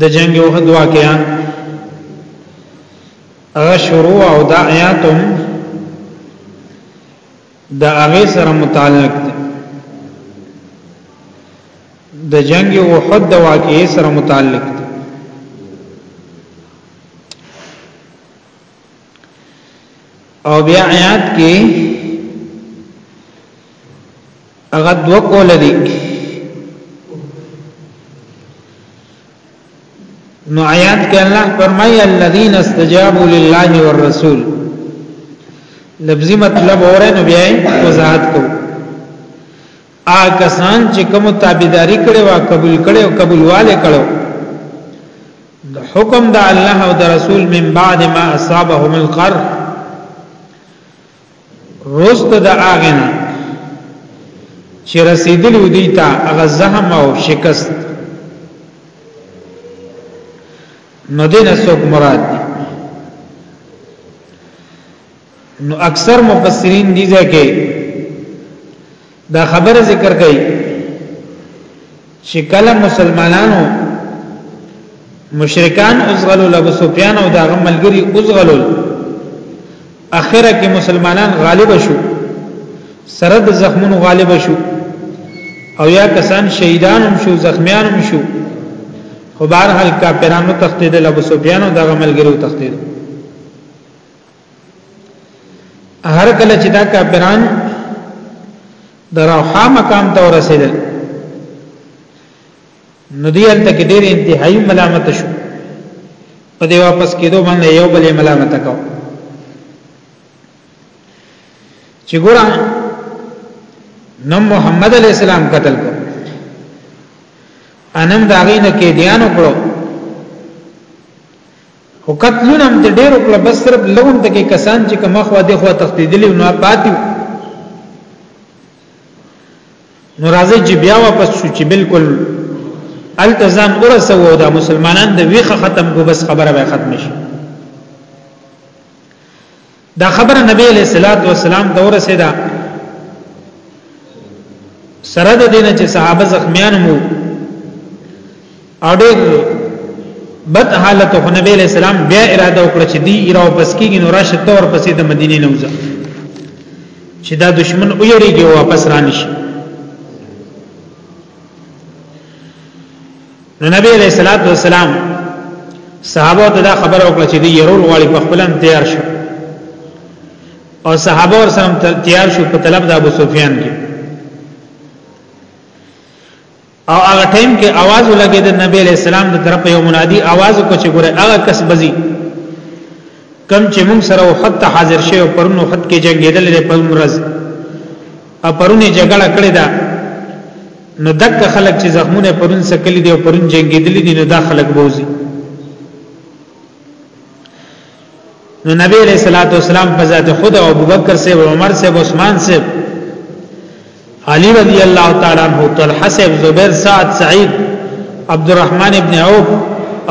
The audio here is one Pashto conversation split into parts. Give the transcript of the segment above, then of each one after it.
د جنگ احد واقعا هغه شروع او دا آیاتم د هغه سره متعلق دي د جنگ احد د واقعې سره متعلق دي او بیا آیات کې هغه دوه کول دي نو آیات کې الله فرمایي الذين استجابوا لله والرسول لفظي مطلب اوره نو بیا وضاحت کوو آ کسان چې کوم تابعداري کړي وا قبول کړي او قبولواله کړو د حکم د الله او د رسول من بعد ما اصابهم القر رست د اغنا چې رسیدل ودی تا اغه زهم او شکست نو دینه څوک مراد دی نو اکثر مفسرین دي ځکه دا خبره ذکر کوي چې کله مسلمانانو مشرکان ازغلو لبو سفیان او دا غملګری ازغلو اخره کې مسلمانان غالب شو سره د زخمونو غالب شو او یا کسان شهیدان هم شو زخمیان هم شو خو بهر حال کافرانو تختیدل ابو سفیان او دغه ملګرو تختیدل هر کله چې دا کافران دروحا مقام ته ورسېدل نو دی هلته کې ډېر انتهایی ملامت شو په دې واپس کېدو باندې یو بلې ملامت کو چې ګور نو محمد علی السلام قتل کو انم داغې نه کې دیانو کړو خو قتلونه هم د ډیرو کړه بس صرف لوم د کې کسان چې کومه خو د خو تختیدلی نو پاتې نو راځي چې بیا واپس شو چې بالکل التزام ورسو او دا مسلمانان د ویخه ختم کو بس خبره به ختم شي دا خبره نبی علیہ الصلوۃ والسلام ته ورسېده سره د دینه چې صحابه زخمیان مو او ډېر بد حالت خو نبی علیہ السلام بیا اراده وکړه چې دی ایرو پس کېږي نو راشه تور پسې د مدینې نه وځه چې دا دشمن ویریږي واپس رانشي نو نبی علیہ الصلوۃ والسلام صحابه ته دا خبر وکړه چې دی يرول غواړي په خپلن تیار شو او صحابه ور سره تیار شو په طلب د ابو سفیان کې او هغه ټیم کې आवाज ولګې د نبی علیہ السلام د طرف یو منادي आवाज کو چې ګوره هغه کس بزي کم چې موږ سره وخت ته حاضر شي او پرونو خط کې جنگیدل لري په مرز ا پرونی جګړه کړې ده نو دک خلک چې زخمونه پرون سکلي دي او پرون جنگیدلي دي نو دا خلک بوزي نو نبی علیہ الصلوۃ والسلام په ذات خود او ابوبکر سے او عمر سے او عثمان سے علی رضی اللہ تعالی عنہ طلحہ سے زبیر سعد سعید عبد الرحمن ابن عوف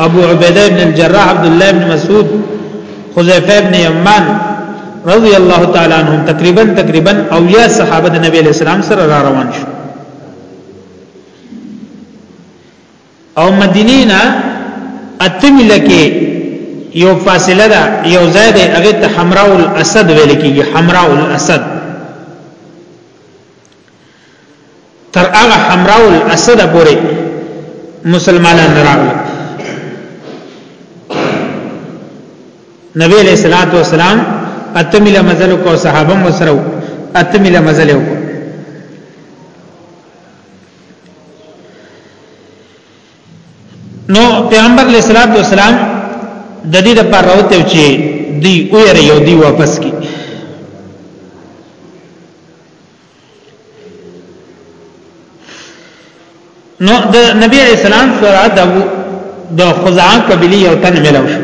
ابو عبیدہ ابن الجراح عبد الله ابن مسعود حذیفه ابن یمان رضی الله تعالی عنہ تقریبا تقریبا او یا صحابه د نبی علیہ السلام سره را روان شو او مدینه نه اتمیل کې یو فاصله ده یو ځای ده هغه ته حمراء الاسد ویل کیږي حمراء الاسد تر هغه حمراء الاسد پورې مسلمانان راغله نبی علیہ الصلوۃ والسلام اتمل مزل کو صحابه مو سره اتمل مزل کو نو پیغمبر علیہ الصلوۃ والسلام د دې د پر راوته چې دی او یې یو دی واپس کی نو د نبی علیہ السلام سره د د خزعه قبلی یو تن ملو شو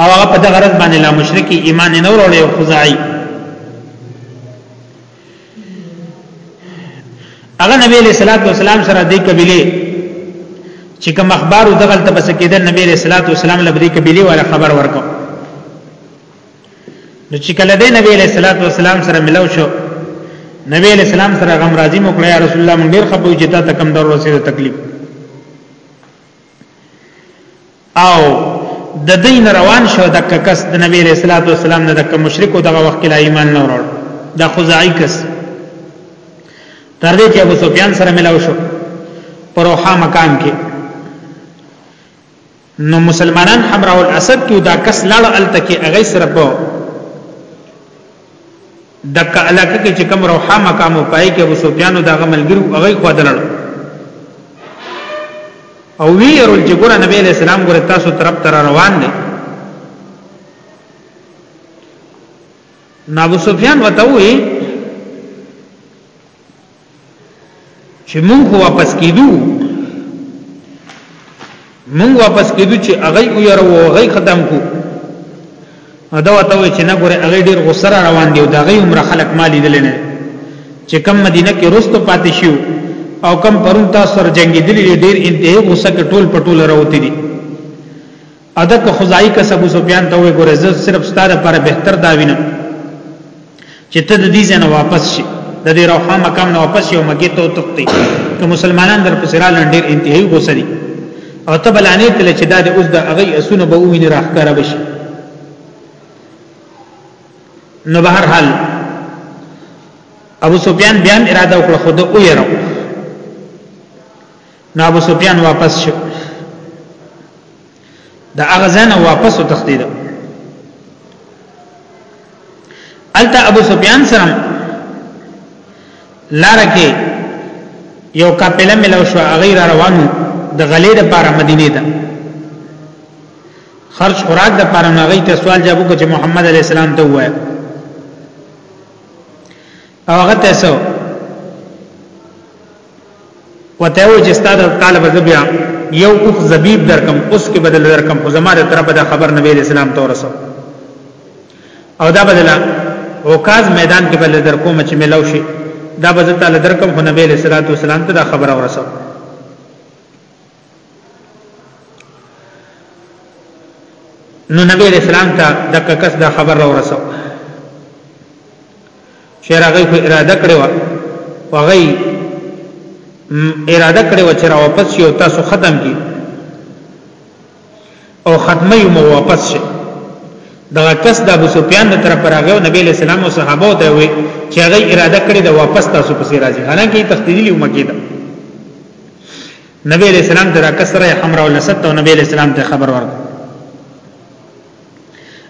او هغه په دغه رد باندې لا مشرکی ایمان نه وروړي او خزعی هغه نبی علیہ الصلوۃ والسلام سره د قبلی چې کوم اخبار دغه تبس کېدل نبی علیہ الصلوۃ والسلام لبري قبلی ولا خبر ورکو نو چې کله د نبی علیہ الصلوۃ والسلام سره ملو شو نبی علیہ السلام سره غم راضی مو کړی رسول الله مونږ ډیر خپو چې تا ته کم در ورسېده تکلیف او د دین روان شو د کس د نبی علیہ الصلوۃ والسلام نه د مشرک او دغه وخت کې ایمان نه وروړ د خزاعی کس تر دې چې ابو سفیان سره ملاو شو پروحا مکان کې نو مسلمانان حمراء الاسد کې دا کس لاړ الته کې هغه سره په دغه علاقه کې چې کوم روحه مقام او پای کې ابو سفیان او دغه ملګرو هغه خو دلړ او ویرل چې ګور نبی علیہ السلام ګور تاسو طرف تر روان دي نو ابو سفیان وتوي چې مونږ واپس کیدو مونږ واپس کیدو چې هغه یو یره او هغه ختم کو دا وته چې نه ګوره هغه ډیر غوسه روان دی او دا غي عمر خلق مالی دل نه چې کم مدینه کې رستو پاتې شو او کم پرون تاسو سره جنگي دي ډیر انتهي غوسه کې ټول پټول راوتی دي ادا که خدای کا ابو سفیان ته وې ګورې زه صرف ستاره پر بهتر دا وینم چې ته د دې ځنه واپس شي د دې روحه مقام نه واپس یو مګې ته تختی که مسلمانان در پسې را لنډیر انتهایی غوسه دي او ته بلانې تل چې دا د اوس د هغه اسونه به ویني راخکاره بشي نو بهر حال ابو سفیان بیان اراده وکړه خود او یې راو نو ابو سفیان واپس شو دا هغه ځنه واپس وتختید الته ابو سفیان سره لار کې یو کاپله ملو شو غیر روانو د غلې د پاره مدینه ته خرج خوراک د پاره نغې ته سوال جواب کو چې محمد علی السلام ته وایي او هغه ته سو وته و چې ستاسو کال به بیا یو اوخ زبیب درکم اوس کې بدل درکم خو زماره طرف دا خبر نبی اسلام ته ورسو او دا بدل اوکاز میدان کې بدل درکوم چې ملو شي دا به تعالی درکم خو نبی صلی الله علیه وسلم ته دا خبر ورسو نو نبی علیہ السلام ته د ککس دا خبر را ورسو چې راغی په اراده کړو وغی اراده کړو چې را واپس یو تاسو ختم کی او ختمه یو مو واپس شي دغه کس د ابو سفیان تر پر هغه نبی له سلام او صحابه ته وی چې هغه اراده کړې د واپس تاسو پسې راځي حالانکه تختیدلی و مکیده نبی له سلام تر کسره حمرا ولست او نبی له سلام ته خبر ورک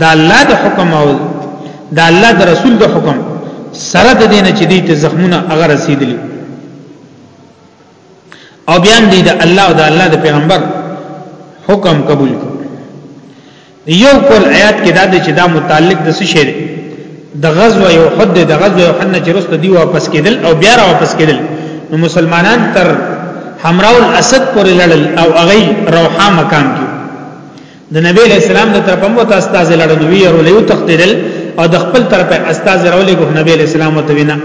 دا الله د حکم او دا الله د رسول د حکم سره د دین چې دې ته زخمونه هغه رسیدلی او بیان دې د الله او د الله د پیغمبر حکم قبول کړ یو کول آیات کې دا چې دا متعلق د څه شی د غزوه یو حد د غزوه یو حد چې رسته دی واپس کېدل او بیا را واپس کېدل نو مسلمانان تر حمراء الاسد پورې لړل او اغي روحا مکان کې د نبی علیہ السلام د طرف هم ته استاد لړل وی او لیو تختیدل او د خپل طرف استاد راولې ګو نبی علیہ السلام ته وینا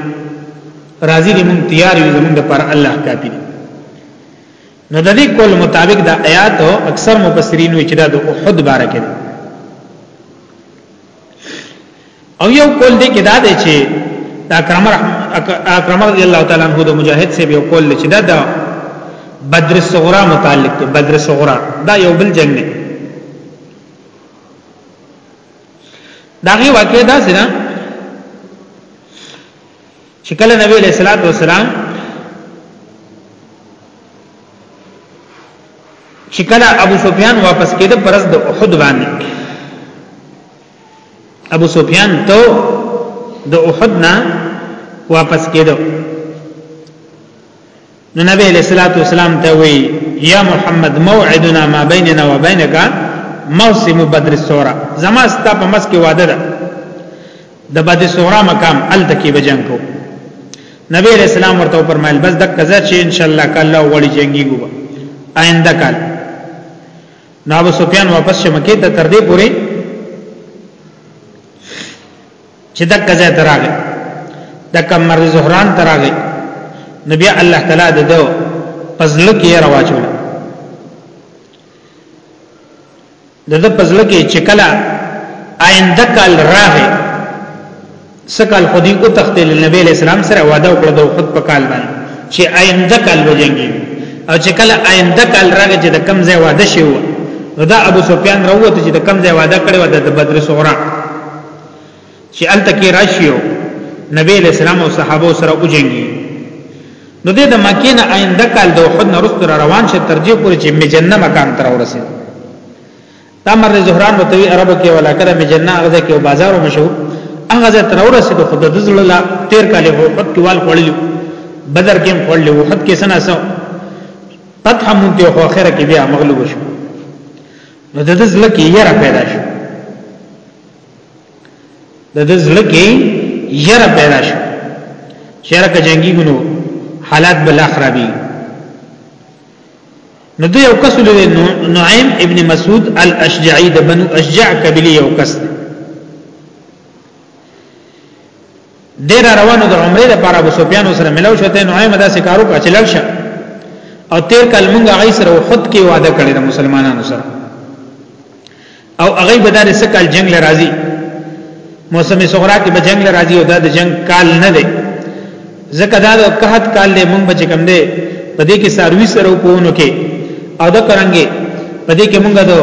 راضی دې مونږ تیار یو زمونږ د پر الله کافی نو د دې کول مطابق د آیات اکثر مفسرین وی چې د احد بارکه او یو کول دی کې دا دی چې دا اکرم اکرم رضی الله تعالی عنہ د مجاهد سي یو کول چې دا د بدر صغرا متعلق دی بدر صغرا دا یو بل جنگ دی داغي واقع دا سره چې کله نبی علیہ الصلوۃ والسلام چې کله ابو سفیان واپس کېده پرز د احد باندې ابو سفیان ته د احد نه واپس کېده نو نبی علیہ الصلوۃ والسلام ته وی یا محمد موعدنا ما بیننا و بینک موسم بدر السورا زما ستا په مس کې وعده ده د بادی صغرا مقام ال تکي بجنګ کو نبی علیہ السلام ورته فرمایل بس دک کزا چې ان شاء الله کله وړي جنگي ګو آینده کال نو ابو سفیان واپس شمکه ته تر دې پوري چې دک کزا تراغه دک مر زهران تراغه نبی الله تعالی د دو پزلک یې رواجول د د پزړه کې چې کله آینده کال راغی سکال خودي او تخت نبی علیہ السلام سره وعده وکړه د خود په کال باندې چې آینده کال وځي او چې کله آینده کال راغی چې د کم ځای وعده شي نو دا ابو سفیان راوته چې د کم ځای وعده کړو د بدر صغرا چې الته کې راشيو نبی علیہ السلام او صحابه سره وجنګي نو د مکې نه آینده کال د احد نه رسته روان شه ترجیح پورې چې مجنه مکان تر ورسید دا مر زهران په توی عربو کې ولا کړه مجنه هغه کې بازار مشهور هغه ځای تر ورسید خو د ذل لا تیر کال هو احد کې وال خړل بدر کې خړل وو احد کې سنا سو فتح مونږ ته خو اخر کې بیا مغلوب شو نو د ذل کې یې را پیدا شو د دې زړه کې یره پیدا شو چیرې که جنگي ګنو حالات بل خرابي نو د یو کس له نعیم ابن مسعود الاشجعی د بنو اشجع قبلی یو کس دی ډیر روانو د عمره لپاره ابو سفیان سره ملاو شو ته نعیم دا سکارو کا چلل شه او تیر کال مونږ هغه سره خود کې وعده کړی د مسلمانانو سره او هغه به دار سکل جنگ لرازي موسم صغرا کې به جنگ لرازي او دا د جنگ کال نه دی زکه دا د قحط کال له مونږ بچ کم دی په دې کې ساروي سره کوونو کې او دا کرانګي په دې کې مونږ د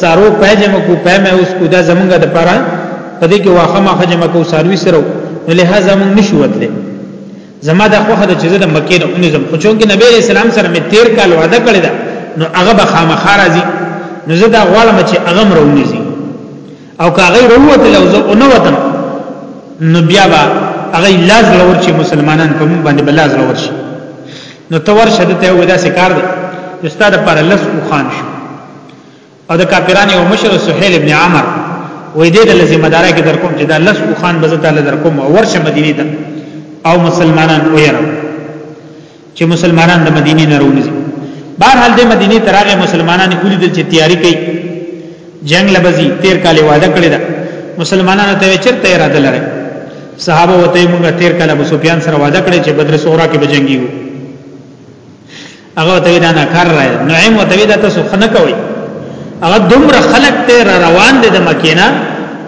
سارو پېجمو کو پېمه اوس کو دا زمونږ د پاره په دې کې واخه ما خجمه کو ساروي سره نو لهدا مونږ نشو وتلې زما د خوخه د چیزه د مکه نه اونې زم خو چون کې نبی رسول الله سره مې 13 کال وعده کړی دا نو هغه به خامخا راځي نو زه دا غواړم چې هغه مرونی زی او که هغه وروته لو زه اونې وتم نو بیا به هغه لاز لور چې مسلمانان په مونږ باندې بلاز لور شي نو تور شدته ودا سکار دی استاد پر لس او خان شو او د کافرانو یو مشر سهیل ابن عمر وې دې د لزمه دارا کې در کوم چې دا لس او خان بزه تعالی در کوم او ورشه مدینه ته او مسلمانان ویرو چې مسلمانان د مدینه نه راوځي بهر حال د مدینه ترغه مسلمانان کولی د تیاری کوي جنگ لبزي تیر کال وعده کړی دا مسلمانانو ته چرته اراده لري صحابه وته موږ تیر کال ابو سفیان سره وعده کړی چې بدر صورا کې بجنګیو هغه ته دا نه کار راي نعیم ته دا تاسو خنه کوي هغه دومره خلق ته را روان دي د مکینا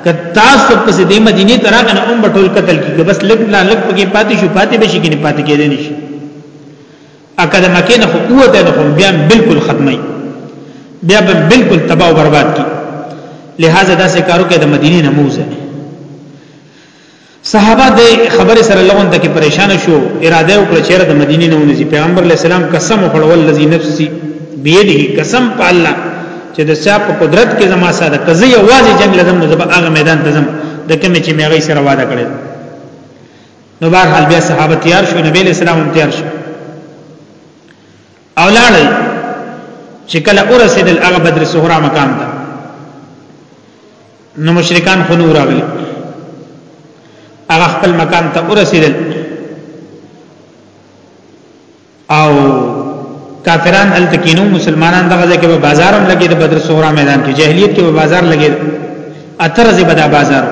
که تاسو په دې مدینه ته راغنه هم بټول قتل کیږي بس لګ لا لګ پکې پاتې شو پاتې بشي کې نه پاتې کېدې نشي اکه د مکینا خو قوت نه خو بیا بالکل ختمي بیا به بالکل تباہ او برباد کی لہذا دا سکارو کې د مدینه نموز ہے صحابه د خبره سره لغون ته کې پریشان شو اراده وکړه چې د مدینې نه ونځي پیغمبر علی السلام قسم وکړو الذي نفسي بيده قسم په الله چې د صاحب په قدرت کې زما ساده قضیه یوازې جنگ لزم نه زب هغه میدان ته زم د کوم چې مې غي سره وعده کړې نو بهر حال بیا صحابه تیار شو نبی علی السلام تیار شو او لاړل چې کله اورسیدل هغه بدر صغرا مقام ته نو مشرکان خو نور راغلي هغه خپل مقام ته اورسیدل او کافران التکینو مسلمانان دغه ځکه په بازارم لګید بدر صغرا میدان کې جاهلیت کې په بازار لګید اترځه بدا بازار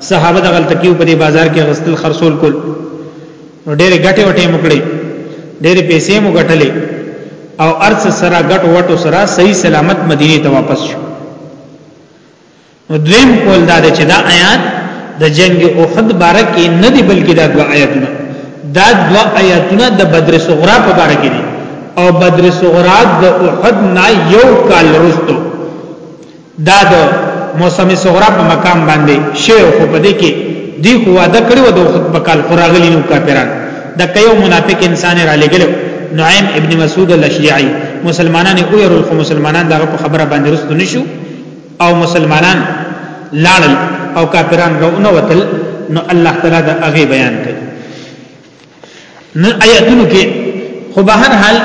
صحابه دغه التکیو په دې بازار کې غسل خرصول کول نو ډېرې ګټې وټې مو کړې ډېرې پیسې مو ګټلې او ارڅ سره ګټ وټو سره صحیح سلامت مدینه ته واپس شو نو دویم کول دا چې دا آیات د جنگ احد بارکه نه دی بلکې دا دوا آیاتونه دا دوا آیاتونه د بدر صغرا په بارکه دي او بدر صغرا د احد نه یو کال وروسته دا د موسم صغرا په مقام باندې شی خو په دې کې دی خو واده کړو د وخت په کال قراغلی نو کافران د کيو منافق انسان را لګل نعیم ابن مسعود الاشجعی مسلمانان او يرل خو مسلمانان دغه په خبره باندې رسد نشو او مسلمانان لاړل او کافران رونه وتل نو الله تعالی دا هغه بیان کړ نه آیاتونو کې خو به هر حال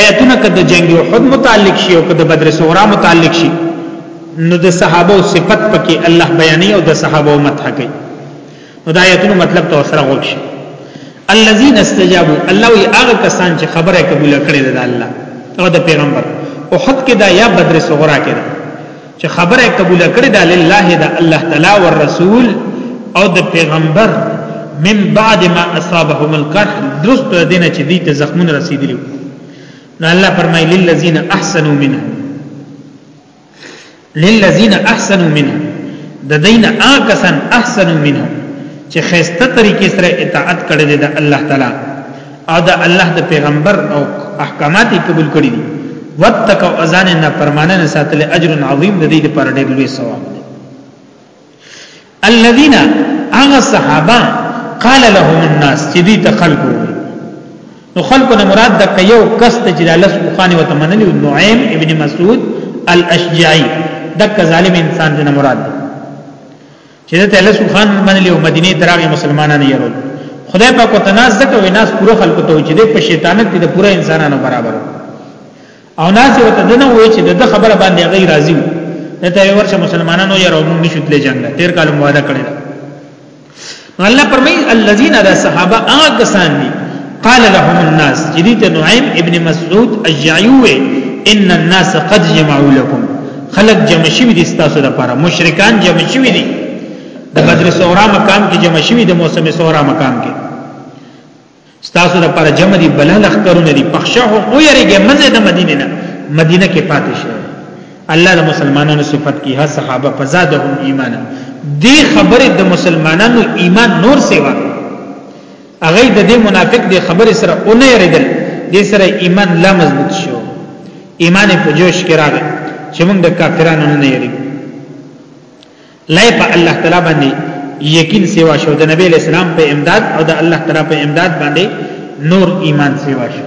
آیاتونه کده جنگ احد متعلق شي او کده بدر صغرا متعلق شي نو د صحابه او صفت پکې الله بیانې او د صحابه او مدح کوي نو د آیاتونو مطلب تو سره غوښ شي الذين استجابوا الله وی هغه کسان چې خبره قبول کړې ده الله او د پیغمبر او حد کې دا یا بدر صغرا کې ده چې خبره قبول کړې ده لله ده الله تعالی او رسول او د پیغمبر من بعد ما اصابهم القرح درست دینه چې دې ته زخمون رسیدلی نو الله فرمایي للذین احسنوا منه للذین احسنوا منه د دین آکسن احسنوا منه چې خسته طریقې سره اطاعت کړې ده الله تعالی او دا الله د پیغمبر او احکامات قبول کړی دي وتقوا اذان نه پرمانه ساتل اجر عظیم د دې لپاره ډېر لوی ثواب دی الذين اغه صحابه قال لهم الناس چې دې ته خلقو نو خلقو نه مراد د کيو کس ته چې الله سبحانه و تعالی منلی نعیم ابن مسعود الاشجعی دک ظالم انسان دې نه مراد دی چې د تل سبحان منلی او مدینه تراغي مسلمانانو یې ورو خدای پاک او تناز زکه ویناس پوره خلکو ته چې د په شیطانت کې د پوره انسانانو برابر او ناس یو ته دنه وای چې د خبره باندې غي راضي نه ته ورشه مسلمانانو یې راو موږ نشو تلې جنگ تیر کال مواده کړی الله پرمای الذين دا صحابه هغه کسان دي قال لهم الناس جديد نعيم ابن مسعود الجعيوه ان الناس قد جمعوا لكم خلق جمع شوی دي ستاسو لپاره مشرکان جمع شوی دي د بدر صغرا مقام کې جمع شوی د موسم صغرا مقام کې ستاسو لپاره جمع دي بل لخرونه دي پخشه او یریږي مزه د مدینه نه مدینه کې پاتې شي الله د مسلمانانو صفت کی ها صحابه فزادهم ایمانا دې خبره د مسلمانانو ایمان نور سیوا هغه د دې منافق د خبرې سره اونې ردل دې سره ایمان لا مضبوط شو ایمان په جوش کې راغی چې موږ د کافرانو نه یری لای په الله تعالی باندې یقین سیوا شو د نبی اسلام په امداد او د الله تعالی په امداد باندې نور ایمان سیوا شو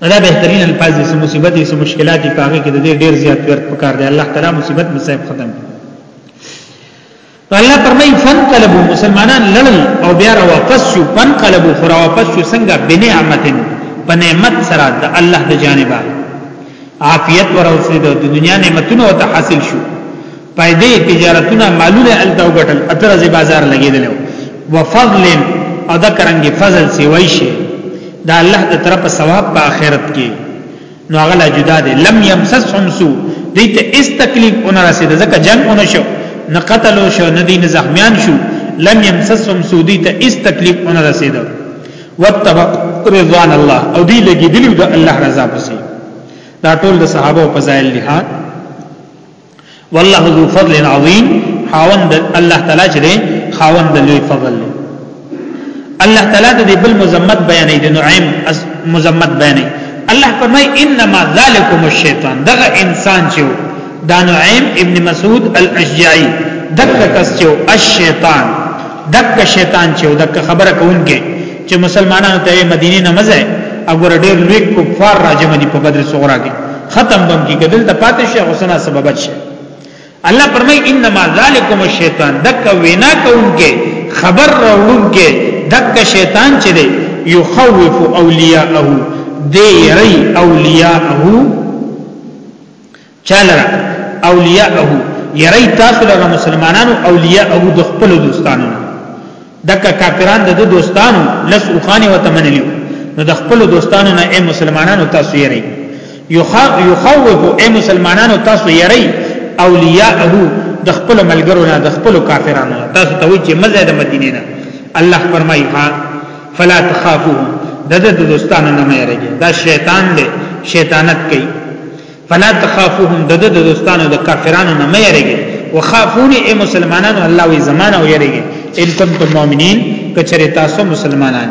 دا بهترین الفاظ دي مصیبت دي مشکلات دي پاره کې د دې ډیر زیات ورت پکار دی الله تعالی مصیبت مصیب ختم الله فرمای فنقلبوا مسلمانان لړل او بیا را واپس شو فنقلبوا خرا واپس شو څنګه بنعمت په نعمت سره د الله د جانبه عافیت ورسېدو د دنیا نعمتونه او ته حاصل شو پیدې تجارتونه مالونه الته وګټل اترځي بازار لګیدل وفضل او دا کرنګي فضل سی وای شي دا الله د طرفه ثواب په آخرت کې نو هغه لا جدا دي لم يمسسهم سو دې ته اس تکلیف اون رسید ځکه جنگ اون شو نه قتل شو نه دین زخمیان شو لم يمسسهم سو دې ته اس تکلیف اون رسید وتبع رضوان الله او دی لګی دلیو د الله رضا پسې دا ټول د صحابه په ځای لحاظ والله ذو فضل عظیم خاوند الله تعالی چې دی خاوند لوی فضل دی الله تعالی د بل مزمت بیانې د نعیم مزمت بیانې الله فرمای انما ذالکم الشیطان دغه انسان چې دا نعیم ابن مسعود الاشجعی دغه کس چې الشیطان دک شیطان چې دک خبره کوونکې چې مسلمانانو ته مدینه نه مزه اګور ډېر لوی کفار راجم دي په بدر صغرا کې ختم بم کې کدل ته پاتې شي حسنا سبب شي الله پرمای انما ذالکم الشیطان دک وینا کوونکې خبر راوړونکې دک شیطان چې دی یخوف اولیاءه دی ری اولیاءه چالر اولیاءه یری تاسو لره مسلمانانو اولیاءه د خپل دوستانو دکا کافران د دوستانو لس اوخانی وتمنلیو نو د خپل دوستانو نه اے مسلمانانو تاسو یری یخوف اے مسلمانانو تاسو یری اولیاءه د خپل ملګرو نه د خپل کافرانو تاسو ته وی چې مزه د مدینه نه الله فرمایي ها فلا تخافوهم د د دوستانو نه مېریږي دا شیطان دی شیطانت کوي فلا تخافوهم د د دوستانو د کافرانو نه مې یریږي وخافوني ای مسلمانانو الله وی زمانه او یریږي ان کنتم مؤمنین کچری تاسو مسلمانان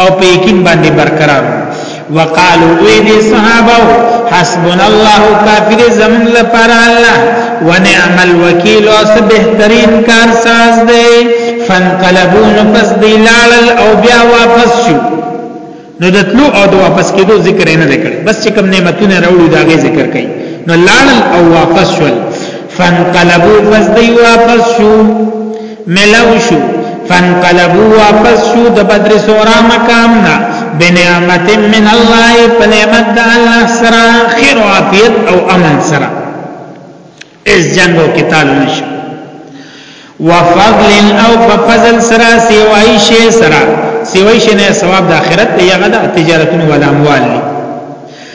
او په یقین باندې برقرار وقالو وی دی صحابه حسبنا الله کافر زمن لپاره الله ونعم الوکیل او بهترین کار ساز دی فانقلبون پس دی لال او بیا واپس شو نو د تلو او د واپس کېدو ذکر نه وکړ بس چې کوم نعمتونه راوړو دا غي ذکر کړي نو لال او واپس شول فانقلبوا فزدي واپس شو ملاو شو فانقلبو واپس شو د بدر سورا مقامنا بنعمت من الله فنعمت د الله سره خیر او عافیت او امن سره اس جنگو کې تعالی نشو وفضل او فضل سره سیوای شی سره سیوای شی نه ثواب د اخرت دی هغه د تجارتونو ول اموال دی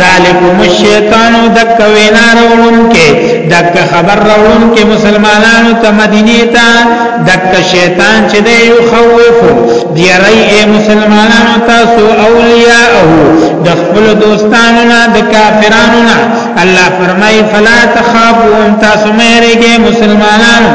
ذالکم الشیطان دک وینا راولون کې دک خبر راولون کې مسلمانانو ته مدینه ته دک شیطان چې دی یو خوفو دی رای اے مسلمانانو تاسو اولیاء د خپل دوستانو نه د کافرانو نه الله فرمای فلا تخافوا تاسو مې رګه مسلمانانو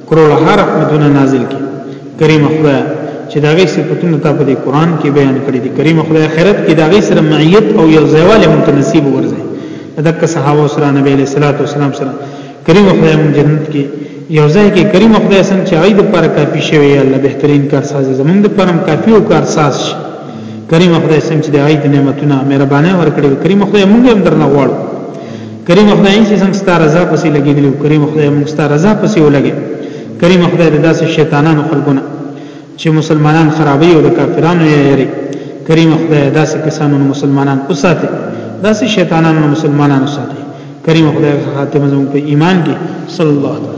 کروړه رحمتونه نازل کی کریم خدای چې دا غي صفاتونه ته په قرآن کې بیان کړی دي کریم خدای آخرت کې دا غي سره معیت او یو ځایواله متناسب ورځي دغه صحابه سره نبی له صلوات و سلام سره کریم خدای مون جنت کې یو ځای کې کریم خدای سم چې عید پر کافي شوی الله بهترین کارساز زمونږ د پرم کافي او کارساز شي کریم خدای سم چې د عید نعمتونه مهربانه ورکړي کریم خدای مونږ هم درنه غواړو کریم خدای چې څنګه ستاره رضا پسې لګیدلو کریم خدای موږ ستاره رضا پسې ولګي کریم خدای د داسې شیطانانو خلقونه چې مسلمانان خرابوي او د کافرانو یې یری کریم خدای داسې کسانو مسلمانان اوساته داسې شیطانانو مسلمانان اوساته کریم خدای خاتمه زموږ په ایمان کې صلی الله علیه